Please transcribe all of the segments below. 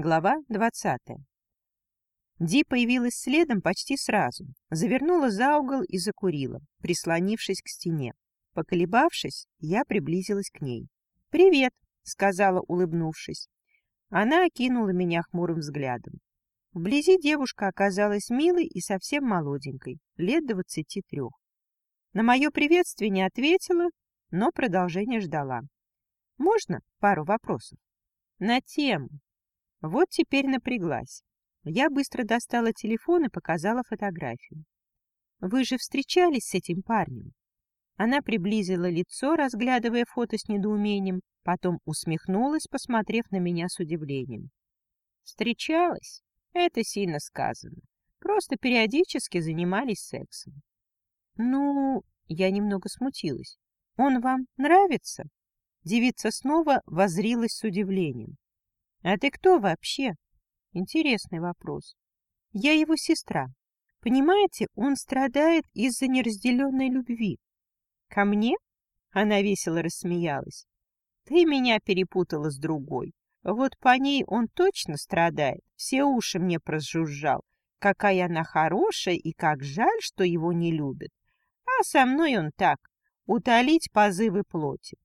Глава двадцатая. Ди появилась следом почти сразу, завернула за угол и закурила, прислонившись к стене. Поколебавшись, я приблизилась к ней. «Привет», — сказала, улыбнувшись. Она окинула меня хмурым взглядом. Вблизи девушка оказалась милой и совсем молоденькой, лет двадцати трех. На мое приветствие не ответила, но продолжение ждала. «Можно пару вопросов?» «На тему». Вот теперь напряглась. Я быстро достала телефон и показала фотографию. «Вы же встречались с этим парнем?» Она приблизила лицо, разглядывая фото с недоумением, потом усмехнулась, посмотрев на меня с удивлением. «Встречалась?» Это сильно сказано. Просто периодически занимались сексом. Ну, я немного смутилась. Он вам нравится? Девица снова возрилась с удивлением. А ты кто вообще? Интересный вопрос. Я его сестра. Понимаете, он страдает из-за неразделенной любви. Ко мне? Она весело рассмеялась. Ты меня перепутала с другой. Вот по ней он точно страдает, все уши мне прожужжал. Какая она хорошая и как жаль, что его не любят. А со мной он так, утолить позывы плоти.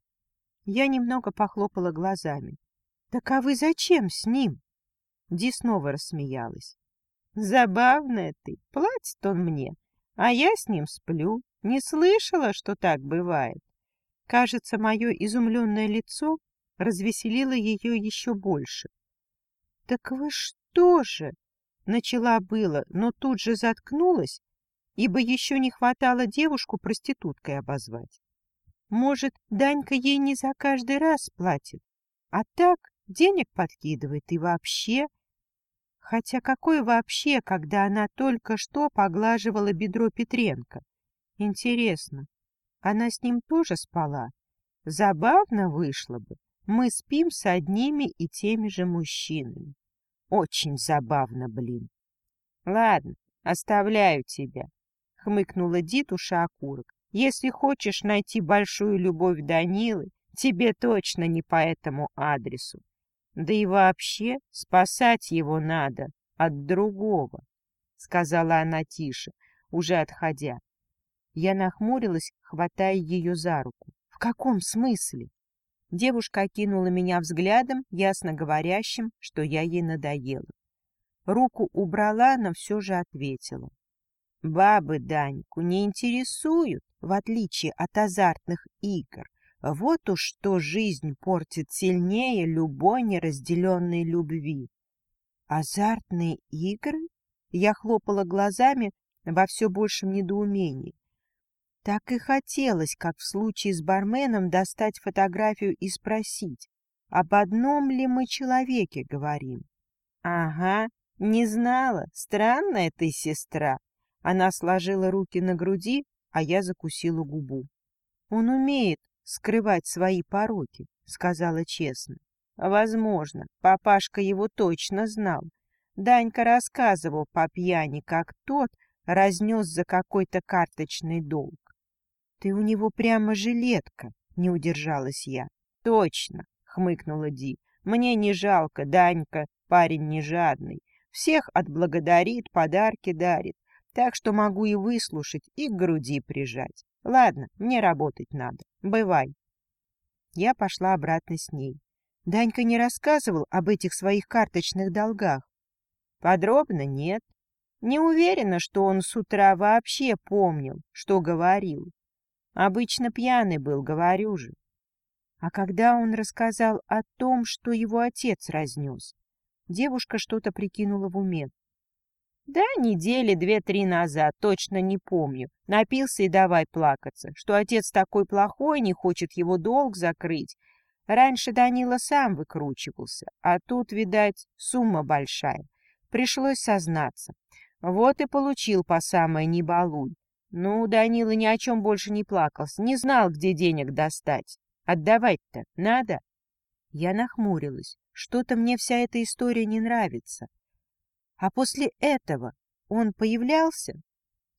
Я немного похлопала глазами. «Так а вы зачем с ним?» Ди снова рассмеялась. «Забавная ты, платит он мне, а я с ним сплю. Не слышала, что так бывает?» Кажется, мое изумленное лицо развеселило ее еще больше. — Так вы что же? — начала было, но тут же заткнулась, ибо еще не хватало девушку проституткой обозвать. Может, Данька ей не за каждый раз платит, а так денег подкидывает и вообще... Хотя какое вообще, когда она только что поглаживала бедро Петренко? Интересно, она с ним тоже спала? Забавно вышло бы, мы спим с одними и теми же мужчинами. Очень забавно, блин. Ладно, оставляю тебя, — хмыкнула Дитуша окурок. Если хочешь найти большую любовь Данилы, тебе точно не по этому адресу. Да и вообще спасать его надо от другого, — сказала она тише, уже отходя. Я нахмурилась, хватая ее за руку. — В каком смысле? Девушка окинула меня взглядом, ясно говорящим, что я ей надоела. Руку убрала, но все же ответила. Бабы Даньку не интересуют, в отличие от азартных игр. Вот уж что жизнь портит сильнее любой неразделенной любви. Азартные игры? Я хлопала глазами во все большем недоумении. Так и хотелось, как в случае с барменом, достать фотографию и спросить, об одном ли мы человеке говорим. Ага, не знала, странная ты сестра. Она сложила руки на груди, а я закусила губу. Он умеет скрывать свои пороки, сказала честно. Возможно, папашка его точно знал. Данька рассказывал по пьяни, как тот разнес за какой-то карточный долг. «Ты у него прямо жилетка», — не удержалась я. «Точно», — хмыкнула Ди. «Мне не жалко, Данька, парень не жадный. Всех отблагодарит, подарки дарит. Так что могу и выслушать, и к груди прижать. Ладно, мне работать надо. Бывай». Я пошла обратно с ней. Данька не рассказывал об этих своих карточных долгах. Подробно нет. Не уверена, что он с утра вообще помнил, что говорил. Обычно пьяный был, говорю же. А когда он рассказал о том, что его отец разнес, девушка что-то прикинула в уме. Да, недели две-три назад, точно не помню. Напился и давай плакаться, что отец такой плохой, не хочет его долг закрыть. Раньше Данила сам выкручивался, а тут, видать, сумма большая. Пришлось сознаться. Вот и получил по самое «не балуй». Ну, Данила ни о чем больше не плакался, не знал, где денег достать. Отдавать-то надо? Я нахмурилась. Что-то мне вся эта история не нравится. А после этого он появлялся?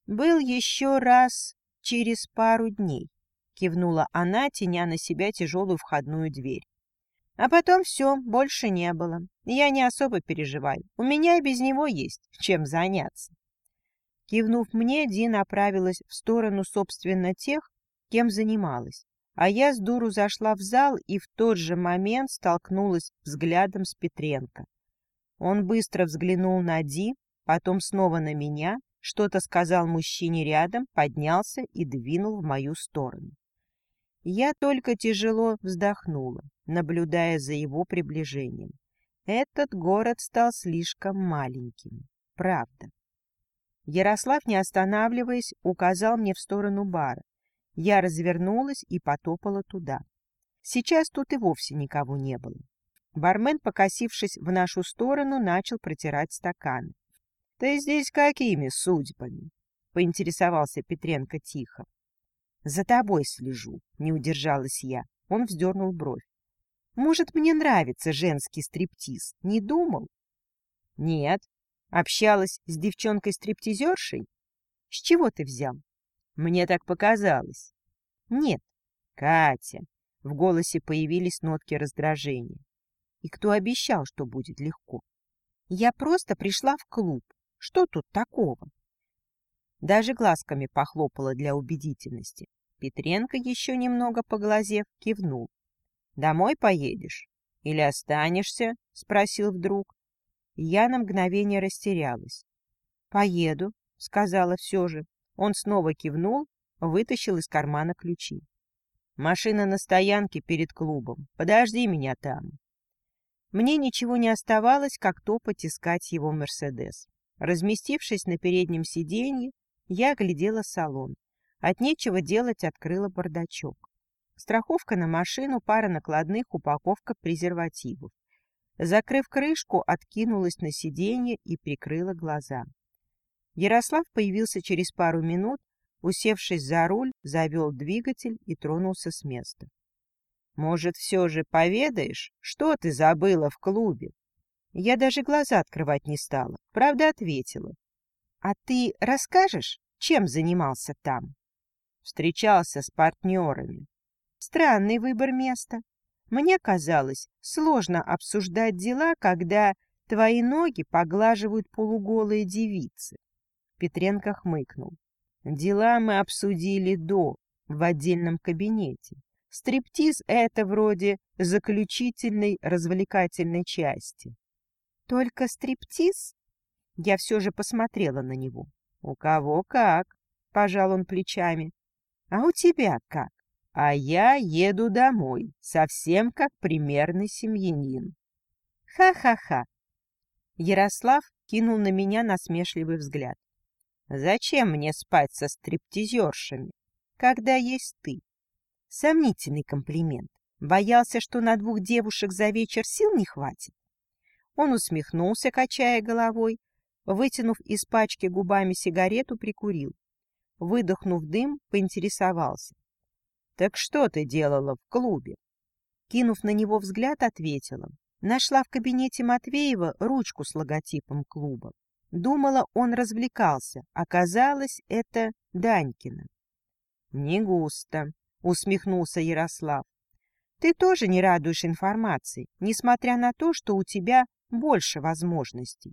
Был еще раз через пару дней, кивнула она, теня на себя тяжелую входную дверь. А потом все, больше не было. Я не особо переживаю. У меня и без него есть чем заняться. Кивнув мне, Ди направилась в сторону, собственно, тех, кем занималась. А я с дуру зашла в зал и в тот же момент столкнулась взглядом с Петренко. Он быстро взглянул на Ди, потом снова на меня, что-то сказал мужчине рядом, поднялся и двинул в мою сторону. Я только тяжело вздохнула, наблюдая за его приближением. Этот город стал слишком маленьким. Правда. Ярослав, не останавливаясь, указал мне в сторону бара. Я развернулась и потопала туда. Сейчас тут и вовсе никого не было. Бармен, покосившись в нашу сторону, начал протирать стаканы. — Ты здесь какими судьбами? — поинтересовался Петренко тихо. — За тобой слежу, — не удержалась я. Он вздернул бровь. — Может, мне нравится женский стриптиз? Не думал? — Нет. Общалась с девчонкой-стриптизершей? — С чего ты взял? Мне так показалось. Нет, Катя. В голосе появились нотки раздражения. И кто обещал, что будет легко? Я просто пришла в клуб. Что тут такого? Даже глазками похлопала для убедительности. Петренко, еще немного поглазев, кивнул. «Домой поедешь? Или останешься?» — спросил вдруг. Я на мгновение растерялась. «Поеду», — сказала все же. Он снова кивнул, вытащил из кармана ключи. «Машина на стоянке перед клубом. Подожди меня там». Мне ничего не оставалось, как топать искать его «Мерседес». Разместившись на переднем сиденье, я оглядела салон. От нечего делать открыла бардачок. Страховка на машину, пара накладных, упаковка презервативов. Закрыв крышку, откинулась на сиденье и прикрыла глаза. Ярослав появился через пару минут, усевшись за руль, завел двигатель и тронулся с места. «Может, все же поведаешь, что ты забыла в клубе?» Я даже глаза открывать не стала, правда ответила. «А ты расскажешь, чем занимался там?» Встречался с партнерами. Странный выбор места. Мне казалось, сложно обсуждать дела, когда твои ноги поглаживают полуголые девицы. Петренко хмыкнул. Дела мы обсудили до, в отдельном кабинете. Стриптиз — это вроде заключительной развлекательной части. Только стриптиз? Я все же посмотрела на него. У кого как, пожал он плечами. А у тебя как? А я еду домой, совсем как примерный семьянин. Ха-ха-ха. Ярослав кинул на меня насмешливый взгляд. Зачем мне спать со стриптизершами, когда есть ты? Сомнительный комплимент. Боялся, что на двух девушек за вечер сил не хватит. Он усмехнулся, качая головой, вытянув из пачки губами сигарету, прикурил. Выдохнув дым, поинтересовался. — Так что ты делала в клубе? Кинув на него взгляд, ответила. Нашла в кабинете Матвеева ручку с логотипом клуба. Думала, он развлекался. Оказалось, это Данькина. — Не густо, — усмехнулся Ярослав. — Ты тоже не радуешь информацией, несмотря на то, что у тебя больше возможностей.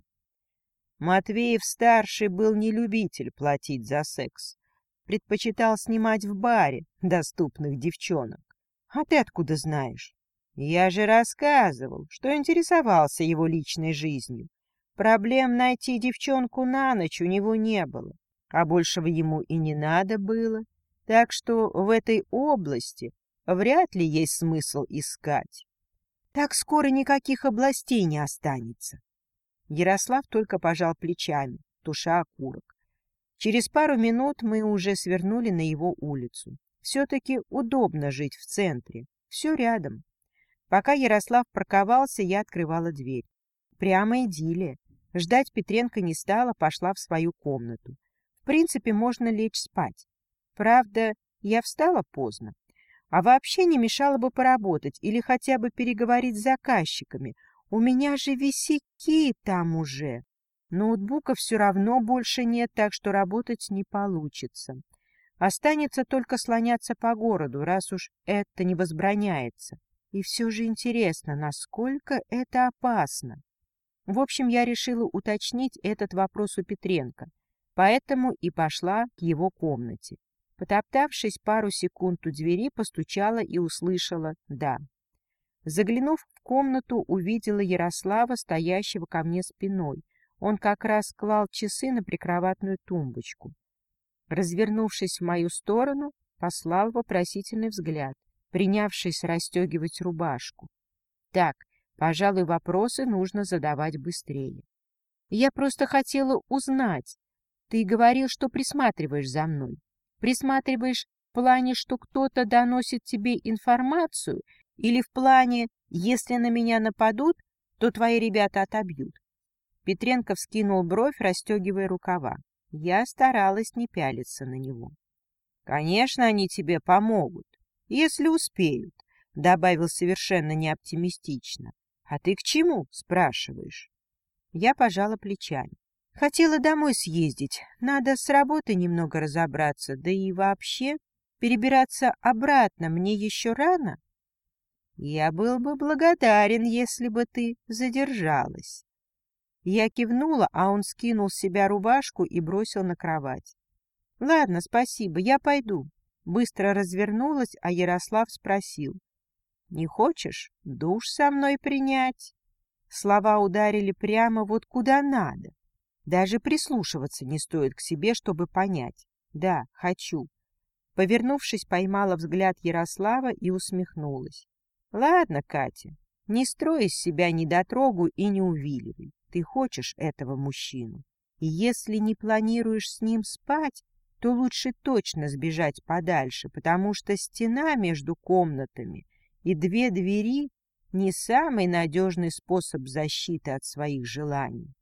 Матвеев-старший был не любитель платить за секс. Предпочитал снимать в баре доступных девчонок. А ты откуда знаешь? Я же рассказывал, что интересовался его личной жизнью. Проблем найти девчонку на ночь у него не было, а большего ему и не надо было. Так что в этой области вряд ли есть смысл искать. Так скоро никаких областей не останется. Ярослав только пожал плечами, туша окурок. Через пару минут мы уже свернули на его улицу. Все-таки удобно жить в центре, все рядом. Пока Ярослав парковался, я открывала дверь. Прямо идиллия. Ждать Петренко не стала, пошла в свою комнату. В принципе, можно лечь спать. Правда, я встала поздно. А вообще не мешало бы поработать или хотя бы переговорить с заказчиками. У меня же висяки там уже. Ноутбука все равно больше нет, так что работать не получится. Останется только слоняться по городу, раз уж это не возбраняется. И все же интересно, насколько это опасно. В общем, я решила уточнить этот вопрос у Петренко, поэтому и пошла к его комнате. Потоптавшись пару секунд у двери, постучала и услышала «да». Заглянув в комнату, увидела Ярослава, стоящего ко мне спиной. Он как раз клал часы на прикроватную тумбочку. Развернувшись в мою сторону, послал вопросительный взгляд, принявшись расстегивать рубашку. Так, пожалуй, вопросы нужно задавать быстрее. Я просто хотела узнать. Ты говорил, что присматриваешь за мной. Присматриваешь в плане, что кто-то доносит тебе информацию, или в плане, если на меня нападут, то твои ребята отобьют. Петренко вскинул бровь, расстегивая рукава. Я старалась не пялиться на него. Конечно, они тебе помогут, если успеют, — добавил совершенно неоптимистично. А ты к чему, спрашиваешь? Я пожала плечами. Хотела домой съездить. Надо с работы немного разобраться, да и вообще перебираться обратно мне еще рано. Я был бы благодарен, если бы ты задержалась. Я кивнула, а он скинул с себя рубашку и бросил на кровать. Ладно, спасибо, я пойду. Быстро развернулась, а Ярослав спросил. Не хочешь душ со мной принять? Слова ударили прямо вот куда надо. Даже прислушиваться не стоит к себе, чтобы понять. Да, хочу. Повернувшись, поймала взгляд Ярослава и усмехнулась. Ладно, Катя, не строй из себя недотрогу и не увиливай. Ты хочешь этого мужчину. И если не планируешь с ним спать, то лучше точно сбежать подальше, потому что стена между комнатами и две двери не самый надежный способ защиты от своих желаний.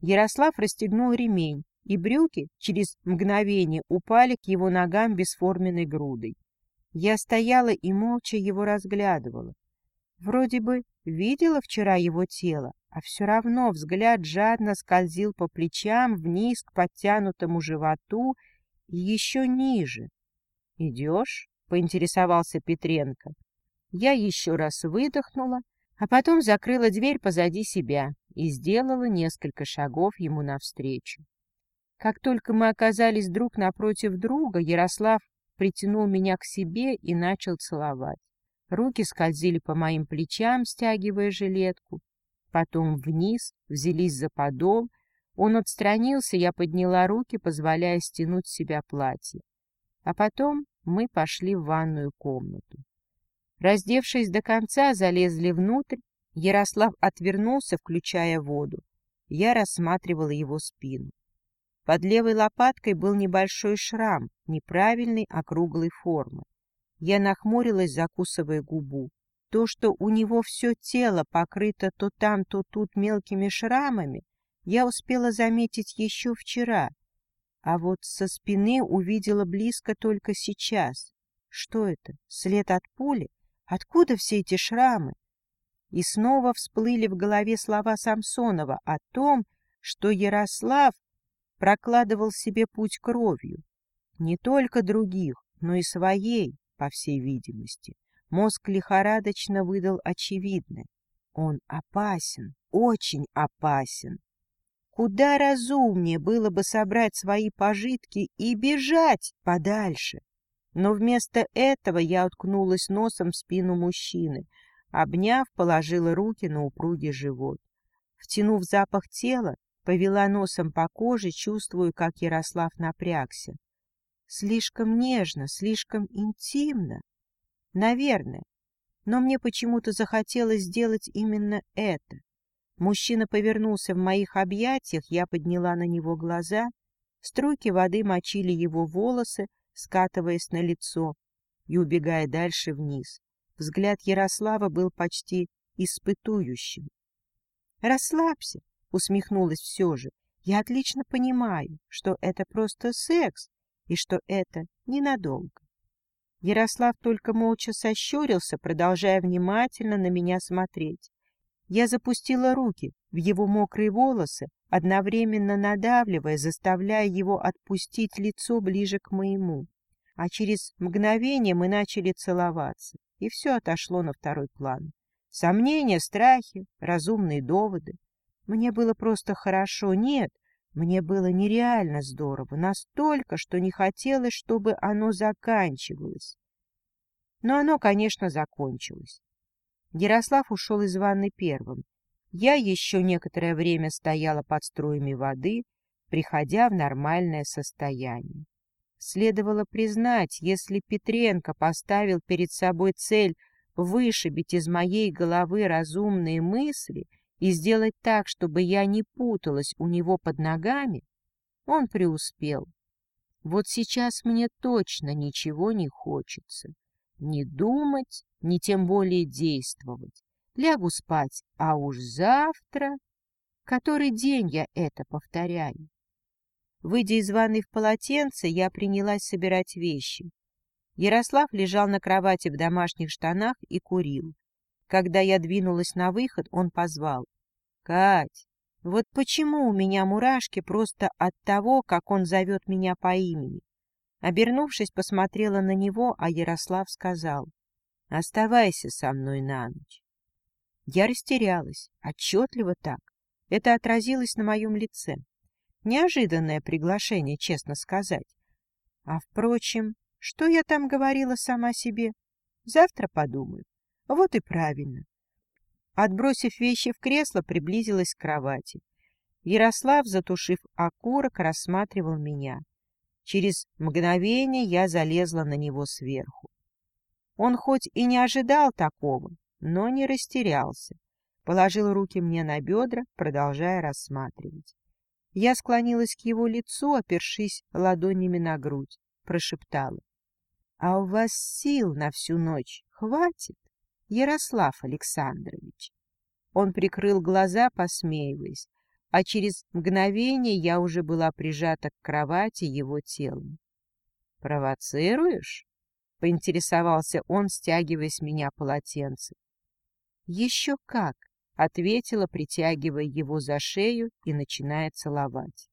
Ярослав расстегнул ремень, и брюки через мгновение упали к его ногам бесформенной грудой. Я стояла и молча его разглядывала. Вроде бы видела вчера его тело, а все равно взгляд жадно скользил по плечам вниз к подтянутому животу и еще ниже. «Идешь?» — поинтересовался Петренко. Я еще раз выдохнула, а потом закрыла дверь позади себя и сделала несколько шагов ему навстречу. Как только мы оказались друг напротив друга, Ярослав притянул меня к себе и начал целовать. Руки скользили по моим плечам, стягивая жилетку, потом вниз, взялись за подол, он отстранился, я подняла руки, позволяя стянуть с себя платье. А потом мы пошли в ванную комнату. Раздевшись до конца, залезли внутрь. Ярослав отвернулся, включая воду. Я рассматривала его спину. Под левой лопаткой был небольшой шрам, неправильной округлой формы. Я нахмурилась, закусывая губу. То, что у него все тело покрыто то там, то тут мелкими шрамами, я успела заметить еще вчера, а вот со спины увидела близко только сейчас. Что это? След от пули? Откуда все эти шрамы? И снова всплыли в голове слова Самсонова о том, что Ярослав прокладывал себе путь кровью. Не только других, но и своей, по всей видимости. Мозг лихорадочно выдал очевидное. Он опасен, очень опасен. Куда разумнее было бы собрать свои пожитки и бежать подальше. Но вместо этого я уткнулась носом в спину мужчины, обняв, положила руки на упругий живот. Втянув запах тела, повела носом по коже, чувствуя, как Ярослав напрягся. Слишком нежно, слишком интимно. Наверное. Но мне почему-то захотелось сделать именно это. Мужчина повернулся в моих объятиях, я подняла на него глаза. Струйки воды мочили его волосы, скатываясь на лицо и убегая дальше вниз. Взгляд Ярослава был почти испытующим. «Расслабься», — усмехнулась все же. «Я отлично понимаю, что это просто секс и что это ненадолго». Ярослав только молча сощурился, продолжая внимательно на меня смотреть. Я запустила руки в его мокрые волосы, одновременно надавливая, заставляя его отпустить лицо ближе к моему. А через мгновение мы начали целоваться. И все отошло на второй план. Сомнения, страхи, разумные доводы. Мне было просто хорошо. Нет, мне было нереально здорово, настолько, что не хотелось, чтобы оно заканчивалось. Но оно, конечно, закончилось. Ярослав ушел из ванны первым. Я еще некоторое время стояла под струями воды, приходя в нормальное состояние. Следовало признать, если Петренко поставил перед собой цель вышибить из моей головы разумные мысли и сделать так, чтобы я не путалась у него под ногами, он преуспел. Вот сейчас мне точно ничего не хочется. Ни думать, ни тем более действовать. Лягу спать, а уж завтра... Который день я это повторяю? Выйдя из ванной в полотенце, я принялась собирать вещи. Ярослав лежал на кровати в домашних штанах и курил. Когда я двинулась на выход, он позвал. — Кать, вот почему у меня мурашки просто от того, как он зовет меня по имени? Обернувшись, посмотрела на него, а Ярослав сказал. — Оставайся со мной на ночь. Я растерялась, отчетливо так. Это отразилось на моем лице. Неожиданное приглашение, честно сказать. А, впрочем, что я там говорила сама себе? Завтра подумаю. Вот и правильно. Отбросив вещи в кресло, приблизилась к кровати. Ярослав, затушив окурок, рассматривал меня. Через мгновение я залезла на него сверху. Он хоть и не ожидал такого, но не растерялся. Положил руки мне на бедра, продолжая рассматривать. Я склонилась к его лицу, опершись ладонями на грудь, прошептала. — А у вас сил на всю ночь хватит, Ярослав Александрович? Он прикрыл глаза, посмеиваясь, а через мгновение я уже была прижата к кровати его телом. — Провоцируешь? — поинтересовался он, стягивая с меня полотенце. — Еще как! Ответила, притягивая его за шею и начиная целовать.